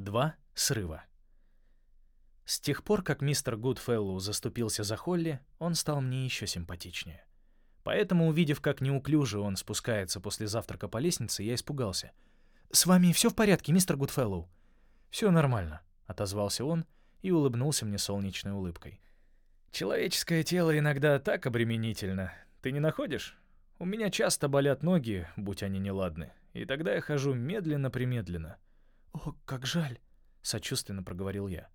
Два срыва. С тех пор, как мистер Гудфеллоу заступился за Холли, он стал мне еще симпатичнее. Поэтому, увидев, как неуклюже он спускается после завтрака по лестнице, я испугался. «С вами все в порядке, мистер Гудфеллоу?» «Все нормально», — отозвался он и улыбнулся мне солнечной улыбкой. «Человеческое тело иногда так обременительно. Ты не находишь? У меня часто болят ноги, будь они неладны, и тогда я хожу медленно-примедленно». «О, как жаль», — сочувственно проговорил я.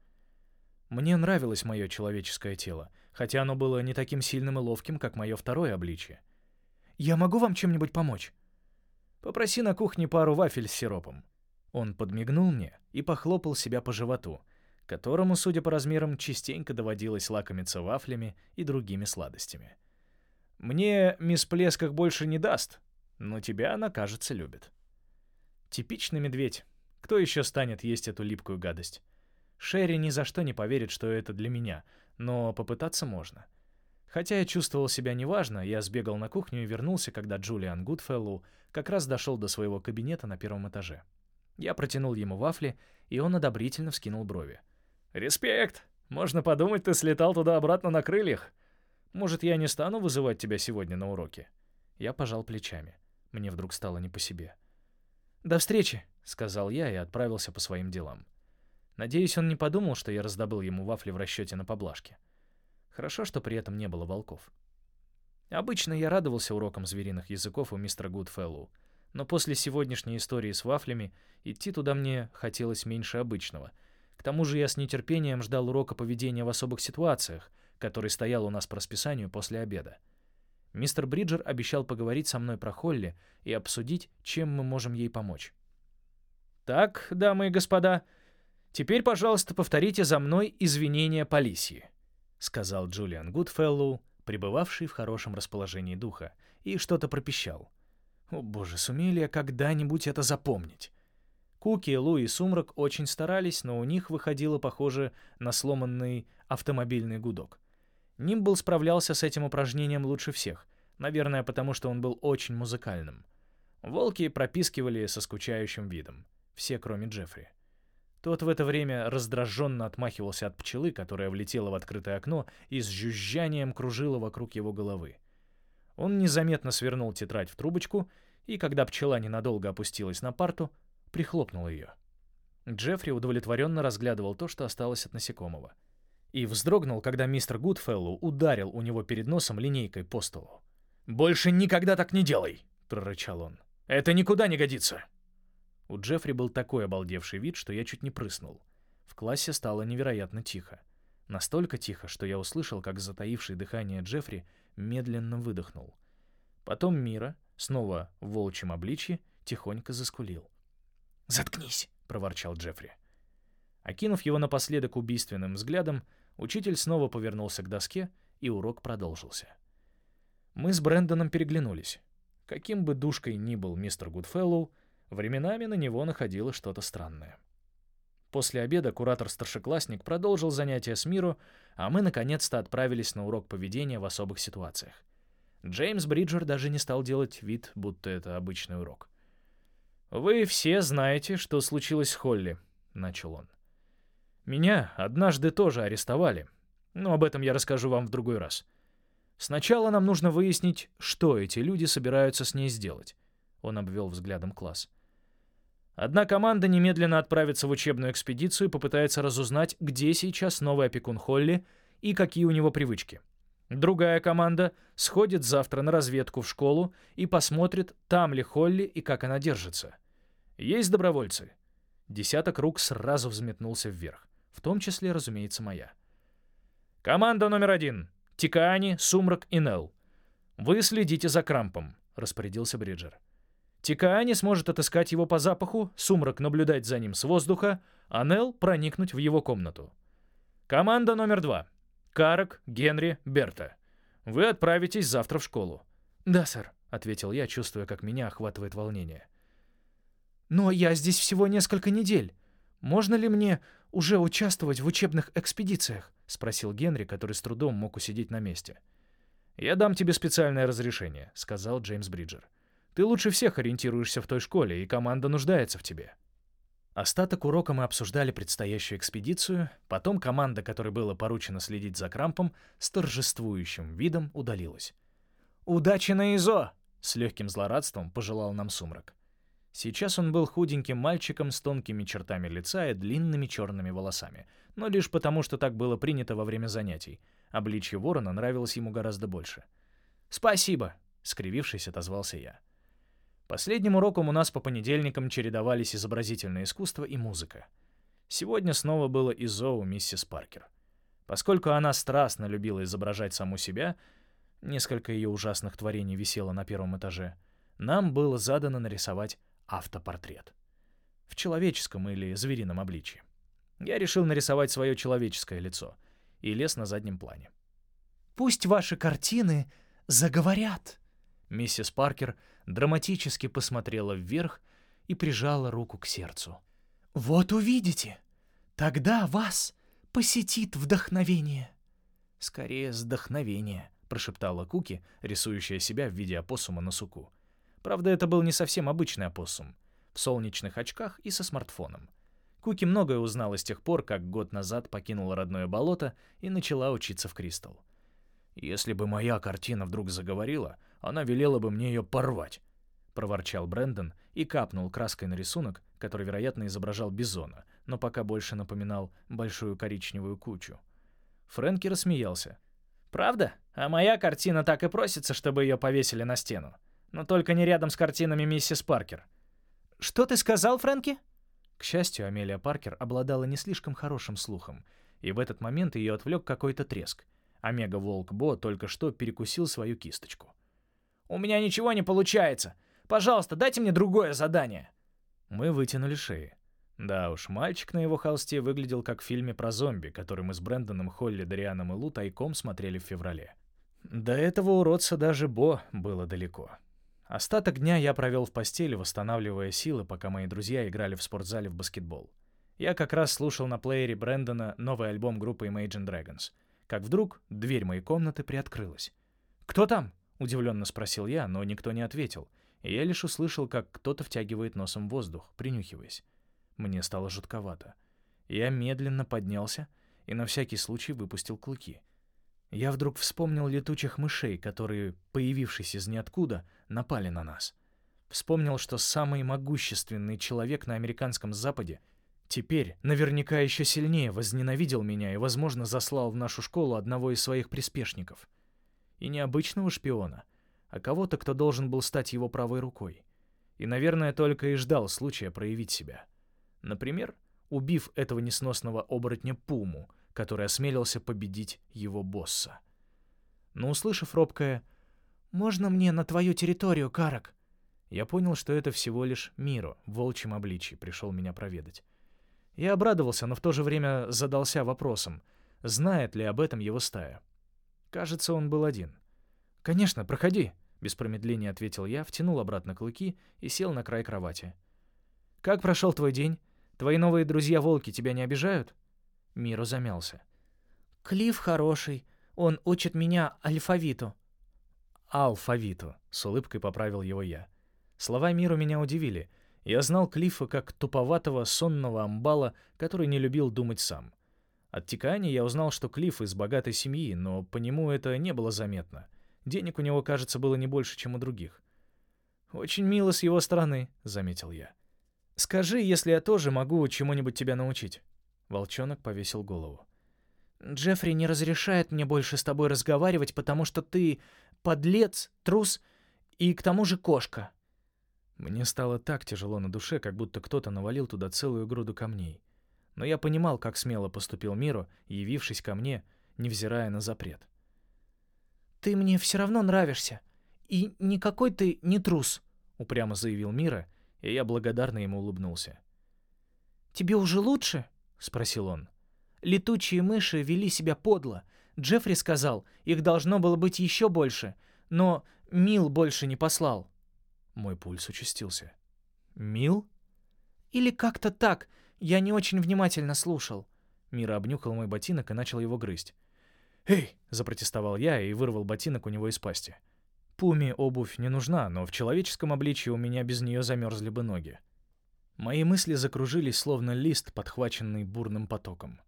Мне нравилось мое человеческое тело, хотя оно было не таким сильным и ловким, как мое второе обличие. «Я могу вам чем-нибудь помочь?» «Попроси на кухне пару вафель с сиропом». Он подмигнул мне и похлопал себя по животу, которому, судя по размерам, частенько доводилось лакомиться вафлями и другими сладостями. «Мне мисс Плесках больше не даст, но тебя она, кажется, любит». Типичный медведь. Кто еще станет есть эту липкую гадость? Шерри ни за что не поверит, что это для меня, но попытаться можно. Хотя я чувствовал себя неважно, я сбегал на кухню и вернулся, когда Джулиан Гудфеллоу как раз дошел до своего кабинета на первом этаже. Я протянул ему вафли, и он одобрительно вскинул брови. «Респект! Можно подумать, ты слетал туда-обратно на крыльях. Может, я не стану вызывать тебя сегодня на уроке?» Я пожал плечами. Мне вдруг стало не по себе. «До встречи», — сказал я и отправился по своим делам. Надеюсь, он не подумал, что я раздобыл ему вафли в расчете на поблажки. Хорошо, что при этом не было волков. Обычно я радовался урокам звериных языков у мистера Гудфеллоу, но после сегодняшней истории с вафлями идти туда мне хотелось меньше обычного. К тому же я с нетерпением ждал урока поведения в особых ситуациях, который стоял у нас по расписанию после обеда. Мистер Бриджер обещал поговорить со мной про Холли и обсудить, чем мы можем ей помочь. «Так, дамы и господа», «Теперь, пожалуйста, повторите за мной извинения по-лисьи», — сказал Джулиан Гудфеллоу, пребывавший в хорошем расположении духа, и что-то пропищал. «О боже, сумею ли я когда-нибудь это запомнить?» Куки, Лу и Сумрак очень старались, но у них выходило похоже на сломанный автомобильный гудок. Нимбл справлялся с этим упражнением лучше всех, наверное, потому что он был очень музыкальным. Волки пропискивали со скучающим видом. Все, кроме Джеффри. Тот в это время раздраженно отмахивался от пчелы, которая влетела в открытое окно и с жужжанием кружила вокруг его головы. Он незаметно свернул тетрадь в трубочку, и когда пчела ненадолго опустилась на парту, прихлопнул ее. Джеффри удовлетворенно разглядывал то, что осталось от насекомого. И вздрогнул, когда мистер Гудфеллоу ударил у него перед носом линейкой по столу. «Больше никогда так не делай!» — прорычал он. «Это никуда не годится!» У Джеффри был такой обалдевший вид, что я чуть не прыснул. В классе стало невероятно тихо. Настолько тихо, что я услышал, как затаивший дыхание Джеффри медленно выдохнул. Потом Мира, снова в волчьем обличье, тихонько заскулил. «Заткнись!» — проворчал Джеффри. Окинув его напоследок убийственным взглядом, учитель снова повернулся к доске, и урок продолжился. Мы с Брэндоном переглянулись. Каким бы душкой ни был мистер Гудфеллоу, Временами на него находило что-то странное. После обеда куратор-старшеклассник продолжил занятия с Мирой, а мы наконец-то отправились на урок поведения в особых ситуациях. Джеймс Бриджер даже не стал делать вид, будто это обычный урок. «Вы все знаете, что случилось с Холли», — начал он. «Меня однажды тоже арестовали, но об этом я расскажу вам в другой раз. Сначала нам нужно выяснить, что эти люди собираются с ней сделать». Он обвел взглядом класс. Одна команда немедленно отправится в учебную экспедицию и попытается разузнать, где сейчас новый опекун Холли и какие у него привычки. Другая команда сходит завтра на разведку в школу и посмотрит, там ли Холли и как она держится. Есть добровольцы. Десяток рук сразу взметнулся вверх, в том числе, разумеется, моя. Команда номер один. Тикаани, Сумрак и Нелл. Вы следите за Крампом, распорядился Бриджер. Тикаани сможет отыскать его по запаху, Сумрак наблюдать за ним с воздуха, а Нел проникнуть в его комнату. Команда номер два. Карак, Генри, Берта. Вы отправитесь завтра в школу. «Да, сэр», — ответил я, чувствуя, как меня охватывает волнение. «Но я здесь всего несколько недель. Можно ли мне уже участвовать в учебных экспедициях?» — спросил Генри, который с трудом мог усидеть на месте. «Я дам тебе специальное разрешение», — сказал Джеймс Бриджер. Ты лучше всех ориентируешься в той школе, и команда нуждается в тебе». Остаток урока мы обсуждали предстоящую экспедицию, потом команда, которой было поручено следить за Крампом, с торжествующим видом удалилась. «Удачи на ИЗО!» — с легким злорадством пожелал нам сумрак. Сейчас он был худеньким мальчиком с тонкими чертами лица и длинными черными волосами, но лишь потому, что так было принято во время занятий. Обличье ворона нравилось ему гораздо больше. «Спасибо!» — скривившись, отозвался я. Последним уроком у нас по понедельникам чередовались изобразительное искусство и музыка. Сегодня снова было ИЗО у миссис Паркер. Поскольку она страстно любила изображать саму себя, несколько ее ужасных творений висело на первом этаже, нам было задано нарисовать автопортрет. В человеческом или зверином обличье. Я решил нарисовать свое человеческое лицо и лез на заднем плане. «Пусть ваши картины заговорят», Миссис Паркер драматически посмотрела вверх и прижала руку к сердцу. «Вот увидите, тогда вас посетит вдохновение». «Скорее, вдохновение», — прошептала Куки, рисующая себя в виде опоссума на суку. Правда, это был не совсем обычный опоссум. В солнечных очках и со смартфоном. Куки многое узнала с тех пор, как год назад покинула родное болото и начала учиться в Кристалл. «Если бы моя картина вдруг заговорила, она велела бы мне ее порвать», — проворчал Брэндон и капнул краской на рисунок, который, вероятно, изображал бизона, но пока больше напоминал большую коричневую кучу. Фрэнки рассмеялся. «Правда? А моя картина так и просится, чтобы ее повесили на стену. Но только не рядом с картинами миссис Паркер». «Что ты сказал, Фрэнки?» К счастью, Амелия Паркер обладала не слишком хорошим слухом, и в этот момент ее отвлек какой-то треск. Омега-волк Бо только что перекусил свою кисточку. «У меня ничего не получается. Пожалуйста, дайте мне другое задание». Мы вытянули шеи. Да уж, мальчик на его холсте выглядел как в фильме про зомби, который мы с Брэндоном, Холли, Дарианом и Лу тайком смотрели в феврале. До этого уродца даже Бо было далеко. Остаток дня я провел в постели, восстанавливая силы, пока мои друзья играли в спортзале в баскетбол. Я как раз слушал на плеере Брэндона новый альбом группы Imagine Dragons — как вдруг дверь моей комнаты приоткрылась. «Кто там?» — удивленно спросил я, но никто не ответил, и я лишь услышал, как кто-то втягивает носом воздух, принюхиваясь. Мне стало жутковато. Я медленно поднялся и на всякий случай выпустил клыки. Я вдруг вспомнил летучих мышей, которые, появившись из ниоткуда, напали на нас. Вспомнил, что самый могущественный человек на американском Западе Теперь наверняка еще сильнее возненавидел меня и, возможно, заслал в нашу школу одного из своих приспешников. И не обычного шпиона, а кого-то, кто должен был стать его правой рукой. И, наверное, только и ждал случая проявить себя. Например, убив этого несносного оборотня Пуму, который осмелился победить его босса. Но, услышав робкое «Можно мне на твою территорию, Карак?» Я понял, что это всего лишь Миро в волчьем обличье пришел меня проведать. Я обрадовался, но в то же время задался вопросом, знает ли об этом его стая. Кажется, он был один. «Конечно, проходи», — без промедления ответил я, втянул обратно клыки и сел на край кровати. «Как прошел твой день? Твои новые друзья-волки тебя не обижают?» Миро замялся. «Клифф хороший. Он учит меня алфавиту». «Алфавиту», — с улыбкой поправил его я. Слова Миру меня удивили — я знал Клиффа как туповатого сонного амбала, который не любил думать сам. От Тикани я узнал, что Клифф из богатой семьи, но по нему это не было заметно. Денег у него, кажется, было не больше, чем у других. «Очень мило с его стороны», — заметил я. «Скажи, если я тоже могу чему-нибудь тебя научить». Волчонок повесил голову. «Джеффри не разрешает мне больше с тобой разговаривать, потому что ты подлец, трус и к тому же кошка. Мне стало так тяжело на душе, как будто кто-то навалил туда целую груду камней. Но я понимал, как смело поступил Миро, явившись ко мне, невзирая на запрет. «Ты мне все равно нравишься, и никакой ты не трус», — упрямо заявил Мира, и я благодарно ему улыбнулся. «Тебе уже лучше?» — спросил он. «Летучие мыши вели себя подло. Джеффри сказал, их должно было быть еще больше, но Мил больше не послал». Мой пульс участился. «Мил?» «Или как-то так. Я не очень внимательно слушал». Мира обнюхал мой ботинок и начал его грызть. «Эй!» — запротестовал я и вырвал ботинок у него из пасти. Пуме обувь не нужна, но в человеческом обличье у меня без нее замерзли бы ноги. Мои мысли закружились, словно лист, подхваченный бурным потоком.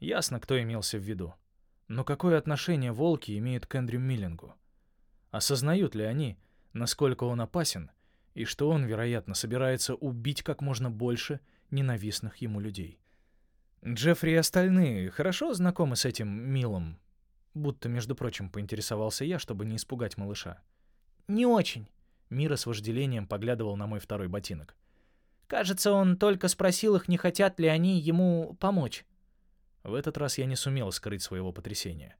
Ясно, кто имелся в виду. Но какое отношение волки имеют к Эндрю Миллингу? Осознают ли они, насколько он опасен, и что он, вероятно, собирается убить как можно больше ненавистных ему людей? Джеффри и остальные хорошо знакомы с этим Милом? Будто, между прочим, поинтересовался я, чтобы не испугать малыша. «Не очень». Мира с вожделением поглядывал на мой второй ботинок. «Кажется, он только спросил их, не хотят ли они ему помочь». В этот раз я не сумел скрыть своего потрясения.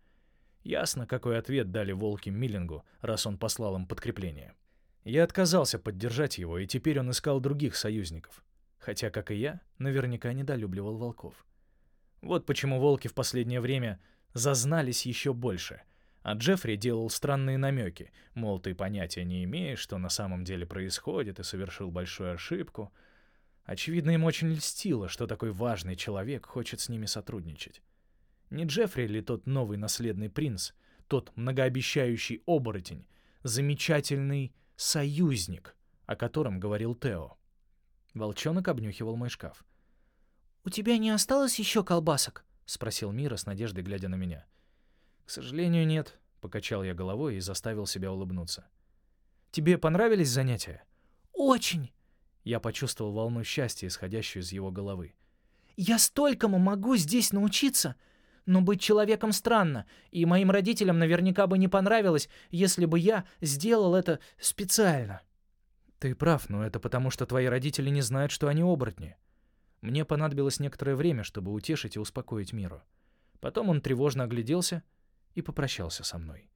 Ясно, какой ответ дали волки Миллингу, раз он послал им подкрепление. Я отказался поддержать его, и теперь он искал других союзников. Хотя, как и я, наверняка недолюбливал волков. Вот почему волки в последнее время зазнались еще больше. А Джеффри делал странные намеки, мол, ты понятия не имеешь, что на самом деле происходит, и совершил большую ошибку — Очевидно, им очень льстило, что такой важный человек хочет с ними сотрудничать. Не Джеффри ли тот новый наследный принц, тот многообещающий оборотень, замечательный союзник, о котором говорил Тео? Волчонок обнюхивал мой шкаф. «У тебя не осталось еще колбасок?» — спросил Мира с надеждой, глядя на меня. «К сожалению, нет», — покачал я головой и заставил себя улыбнуться. «Тебе понравились занятия?» «Очень!» Я почувствовал волну счастья, исходящую из его головы. «Я столькому могу здесь научиться, но быть человеком странно, и моим родителям наверняка бы не понравилось, если бы я сделал это специально». «Ты прав, но это потому, что твои родители не знают, что они оборотни». Мне понадобилось некоторое время, чтобы утешить и успокоить миру. Потом он тревожно огляделся и попрощался со мной.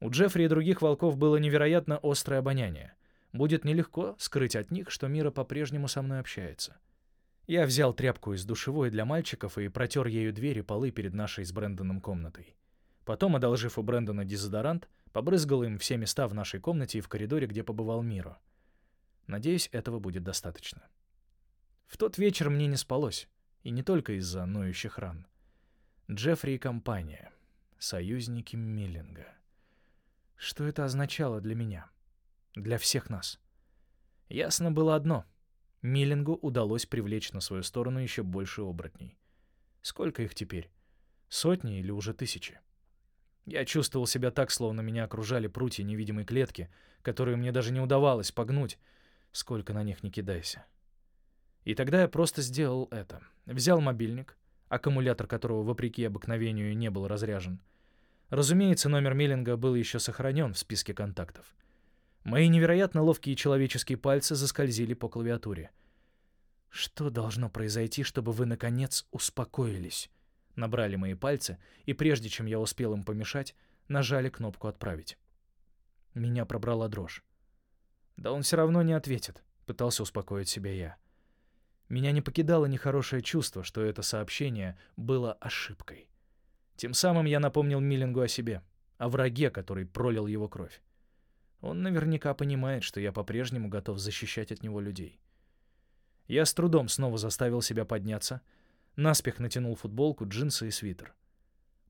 У Джеффри и других волков было невероятно острое обоняние — будет нелегко скрыть от них, что Мира по-прежнему со мной общается. Я взял тряпку из душевой для мальчиков и протер ею двери полы перед нашей с Брэндоном комнатой. Потом, одолжив у Брэндона дезодорант, побрызгал им все места в нашей комнате и в коридоре, где побывал Миро. Надеюсь, этого будет достаточно. В тот вечер мне не спалось, и не только из-за ноющих ран. Джеффри и компания. Союзники Миллинга. Что это означало для меня? — для всех нас. Ясно было одно. Миллингу удалось привлечь на свою сторону еще больше оборотней. Сколько их теперь? Сотни или уже тысячи? Я чувствовал себя так, словно меня окружали прутья невидимой клетки, которые мне даже не удавалось погнуть, сколько на них не кидайся. И тогда я просто сделал это. Взял мобильник, аккумулятор которого, вопреки обыкновению, не был разряжен. Разумеется, номер Миллинга был еще сохранен в списке контактов. Мои невероятно ловкие человеческие пальцы заскользили по клавиатуре. «Что должно произойти, чтобы вы, наконец, успокоились?» Набрали мои пальцы, и прежде чем я успел им помешать, нажали кнопку «Отправить». Меня пробрала дрожь. «Да он все равно не ответит», — пытался успокоить себя я. Меня не покидало нехорошее чувство, что это сообщение было ошибкой. Тем самым я напомнил Миллингу о себе, о враге, который пролил его кровь. Он наверняка понимает, что я по-прежнему готов защищать от него людей. Я с трудом снова заставил себя подняться, наспех натянул футболку, джинсы и свитер.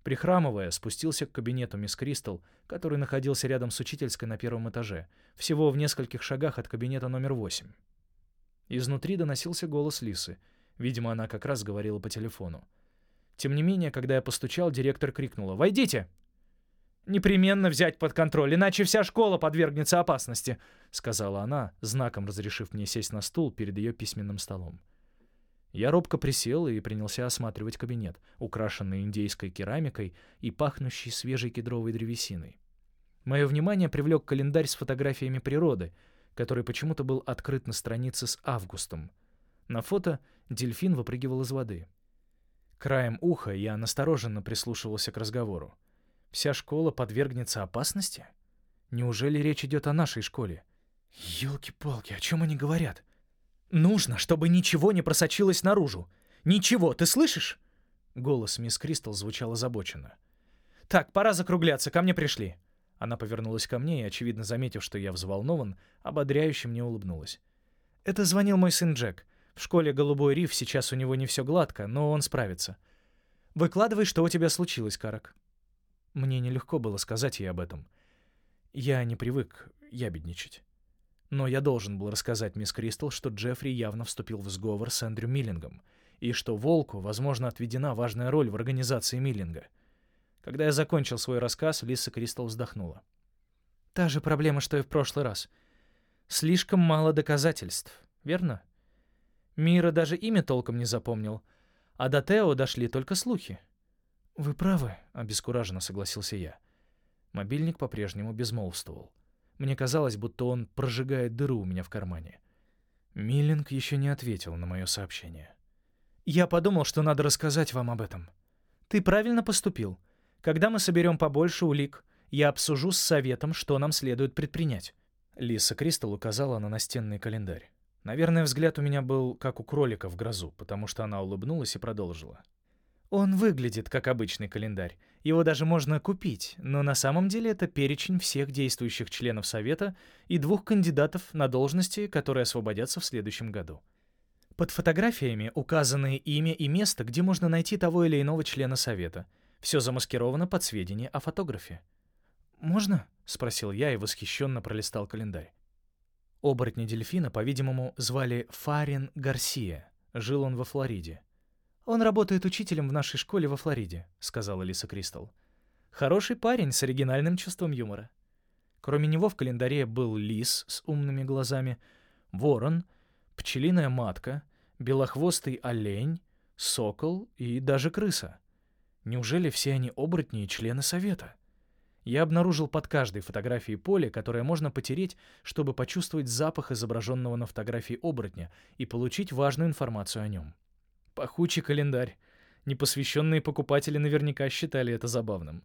Прихрамывая, спустился к кабинету мисс Кристал, который находился рядом с учительской на первом этаже, всего в нескольких шагах от кабинета номер восемь. Изнутри доносился голос Лисы. Видимо, она как раз говорила по телефону. Тем не менее, когда я постучал, директор крикнула «Войдите!» непременно взять под контроль, иначе вся школа подвергнется опасности», — сказала она, знаком разрешив мне сесть на стул перед ее письменным столом. Я робко присел и принялся осматривать кабинет, украшенный индейской керамикой и пахнущий свежей кедровой древесиной. Мое внимание привлек календарь с фотографиями природы, который почему-то был открыт на странице с августом. На фото дельфин выпрыгивал из воды. Краем уха я настороженно прислушивался к разговору. Вся школа подвергнется опасности? Неужели речь идет о нашей школе? Ёлки-палки, о чем они говорят? Нужно, чтобы ничего не просочилось наружу. Ничего, ты слышишь? Голос мисс Кристал звучал озабоченно. Так, пора закругляться, ко мне пришли. Она повернулась ко мне и, очевидно заметив, что я взволнован, ободряюще мне улыбнулась. Это звонил мой сын Джек. В школе «Голубой риф» сейчас у него не все гладко, но он справится. Выкладывай, что у тебя случилось, Карак. Мне нелегко было сказать ей об этом. Я не привык ябедничать. Но я должен был рассказать мисс Кристал, что Джеффри явно вступил в сговор с Эндрю Миллингом, и что Волку, возможно, отведена важная роль в организации Миллинга. Когда я закончил свой рассказ, Лиса Кристал вздохнула. «Та же проблема, что и в прошлый раз. Слишком мало доказательств, верно? Мира даже имя толком не запомнил, а до Тео дошли только слухи». «Вы правы», — обескураженно согласился я. Мобильник по-прежнему безмолвствовал. Мне казалось, будто он прожигает дыру у меня в кармане. Миллинг еще не ответил на мое сообщение. «Я подумал, что надо рассказать вам об этом. Ты правильно поступил. Когда мы соберем побольше улик, я обсужу с советом, что нам следует предпринять». Лиса Кристал указала на настенный календарь. Наверное, взгляд у меня был как у кролика в грозу, потому что она улыбнулась и продолжила. Он выглядит как обычный календарь. Его даже можно купить, но на самом деле это перечень всех действующих членов Совета и двух кандидатов на должности, которые освободятся в следующем году. Под фотографиями указаны имя и место, где можно найти того или иного члена Совета. Все замаскировано под сведения о фотографе. «Можно?» — спросил я и восхищенно пролистал календарь. Оборотня дельфина, по-видимому, звали Фарин Гарсия. Жил он во Флориде. «Он работает учителем в нашей школе во Флориде», — сказала Лиса Кристал. «Хороший парень с оригинальным чувством юмора». Кроме него в календаре был лис с умными глазами, ворон, пчелиная матка, белохвостый олень, сокол и даже крыса. Неужели все они оборотни и члены совета? Я обнаружил под каждой фотографией поле, которое можно потереть, чтобы почувствовать запах изображенного на фотографии оборотня и получить важную информацию о нем. Пахучий календарь. Непосвященные покупатели наверняка считали это забавным.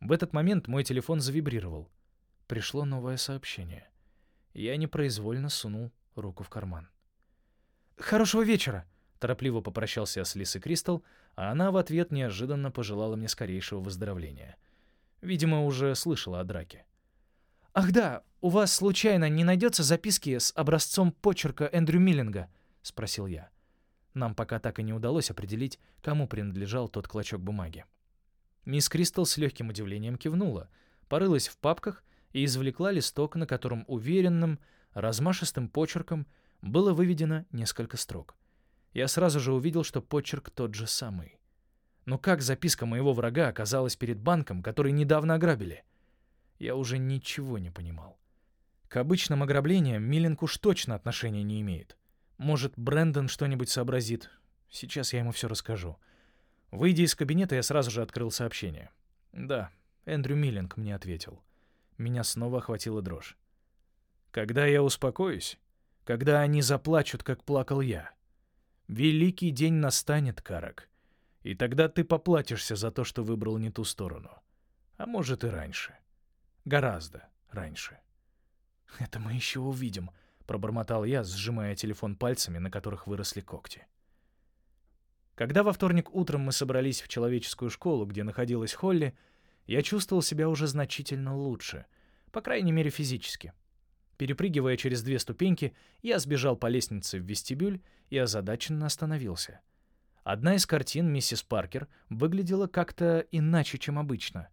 В этот момент мой телефон завибрировал. Пришло новое сообщение. Я непроизвольно сунул руку в карман. «Хорошего вечера!» — торопливо попрощался с Лисой Кристал, а она в ответ неожиданно пожелала мне скорейшего выздоровления — Видимо, уже слышала о драке. «Ах да, у вас случайно не найдется записки с образцом почерка Эндрю Миллинга?» — спросил я. Нам пока так и не удалось определить, кому принадлежал тот клочок бумаги. Мисс Кристал с легким удивлением кивнула, порылась в папках и извлекла листок, на котором уверенным, размашистым почерком было выведено несколько строк. Я сразу же увидел, что почерк тот же самый. Но как записка моего врага оказалась перед банком, который недавно ограбили? Я уже ничего не понимал. К обычным ограблениям Миллинг уж точно отношения не имеет. Может, Брэндон что-нибудь сообразит. Сейчас я ему все расскажу. Выйдя из кабинета, я сразу же открыл сообщение. Да, Эндрю Миллинг мне ответил. Меня снова охватила дрожь. Когда я успокоюсь, когда они заплачут, как плакал я. Великий день настанет, Карак. И тогда ты поплатишься за то, что выбрал не ту сторону. А может и раньше. Гораздо раньше. «Это мы еще увидим», — пробормотал я, сжимая телефон пальцами, на которых выросли когти. Когда во вторник утром мы собрались в человеческую школу, где находилась Холли, я чувствовал себя уже значительно лучше, по крайней мере физически. Перепрыгивая через две ступеньки, я сбежал по лестнице в вестибюль и озадаченно остановился — Одна из картин миссис Паркер выглядела как-то иначе, чем обычно.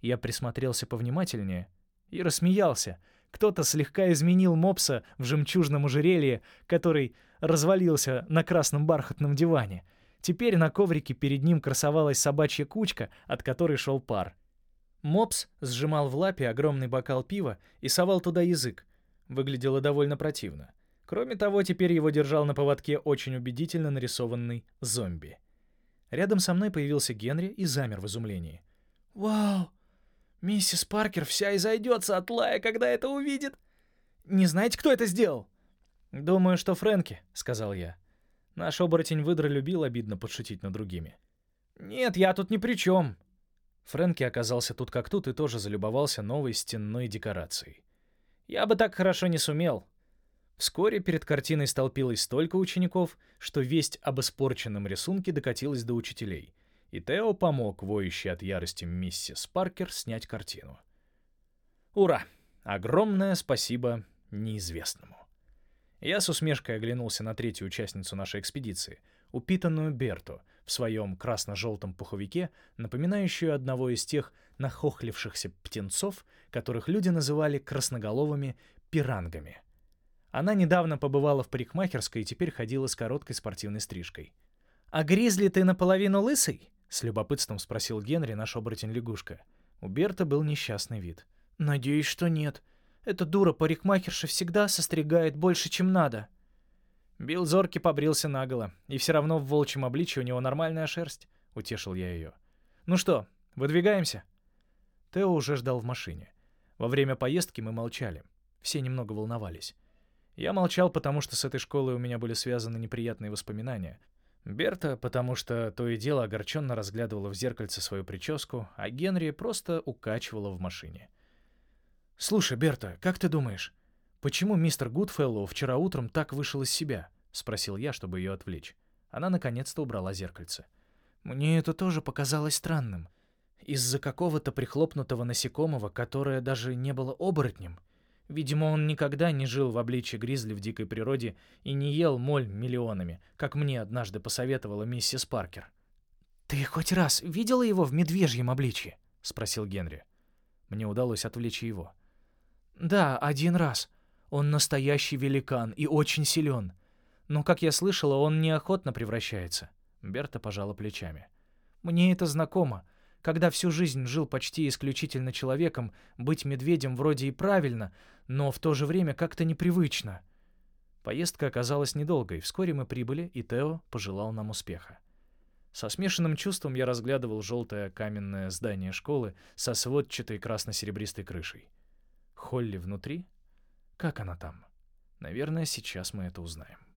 Я присмотрелся повнимательнее и рассмеялся. Кто-то слегка изменил мопса в жемчужном ожерелье, который развалился на красном бархатном диване. Теперь на коврике перед ним красовалась собачья кучка, от которой шел пар. Мопс сжимал в лапе огромный бокал пива и совал туда язык. Выглядело довольно противно. Кроме того, теперь его держал на поводке очень убедительно нарисованный зомби. Рядом со мной появился Генри и замер в изумлении. «Вау! Миссис Паркер вся изойдется от лая, когда это увидит! Не знаете, кто это сделал?» «Думаю, что Фрэнки», — сказал я. Наш оборотень выдра любил обидно подшутить над другими. «Нет, я тут ни при чем». Фрэнки оказался тут как тут и тоже залюбовался новой стенной декорацией. «Я бы так хорошо не сумел», Вскоре перед картиной столпилось столько учеников, что весть об испорченном рисунке докатилась до учителей, и Тео помог воющей от ярости миссис Паркер снять картину. Ура! Огромное спасибо неизвестному. Я с усмешкой оглянулся на третью участницу нашей экспедиции, упитанную Берту, в своем красно-желтом пуховике, напоминающую одного из тех нахохлившихся птенцов, которых люди называли красноголовыми пирангами. Она недавно побывала в парикмахерской и теперь ходила с короткой спортивной стрижкой. «А Гризли ты наполовину лысый?» — с любопытством спросил Генри, наш оборотень-лягушка. У Берта был несчастный вид. «Надеюсь, что нет. Эта дура-парикмахерша всегда состригает больше, чем надо». Билл зорки побрился наголо, и все равно в волчьем обличье у него нормальная шерсть, — утешил я ее. «Ну что, выдвигаемся?» Тео уже ждал в машине. Во время поездки мы молчали. Все немного волновались. Я молчал, потому что с этой школой у меня были связаны неприятные воспоминания. Берта, потому что то и дело огорченно разглядывала в зеркальце свою прическу, а Генри просто укачивала в машине. «Слушай, Берта, как ты думаешь, почему мистер Гудфеллоу вчера утром так вышел из себя?» — спросил я, чтобы ее отвлечь. Она наконец-то убрала зеркальце. «Мне это тоже показалось странным. Из-за какого-то прихлопнутого насекомого, которое даже не было оборотнем. Видимо, он никогда не жил в обличье гризли в дикой природе и не ел моль миллионами, как мне однажды посоветовала миссис Паркер. «Ты хоть раз видела его в медвежьем обличье?» — спросил Генри. Мне удалось отвлечь его. «Да, один раз. Он настоящий великан и очень силен. Но, как я слышала, он неохотно превращается». Берта пожала плечами. «Мне это знакомо. Когда всю жизнь жил почти исключительно человеком, быть медведем вроде и правильно, но в то же время как-то непривычно. Поездка оказалась недолгой, вскоре мы прибыли, и Тео пожелал нам успеха. Со смешанным чувством я разглядывал желтое каменное здание школы со сводчатой красно-серебристой крышей. Холли внутри? Как она там? Наверное, сейчас мы это узнаем.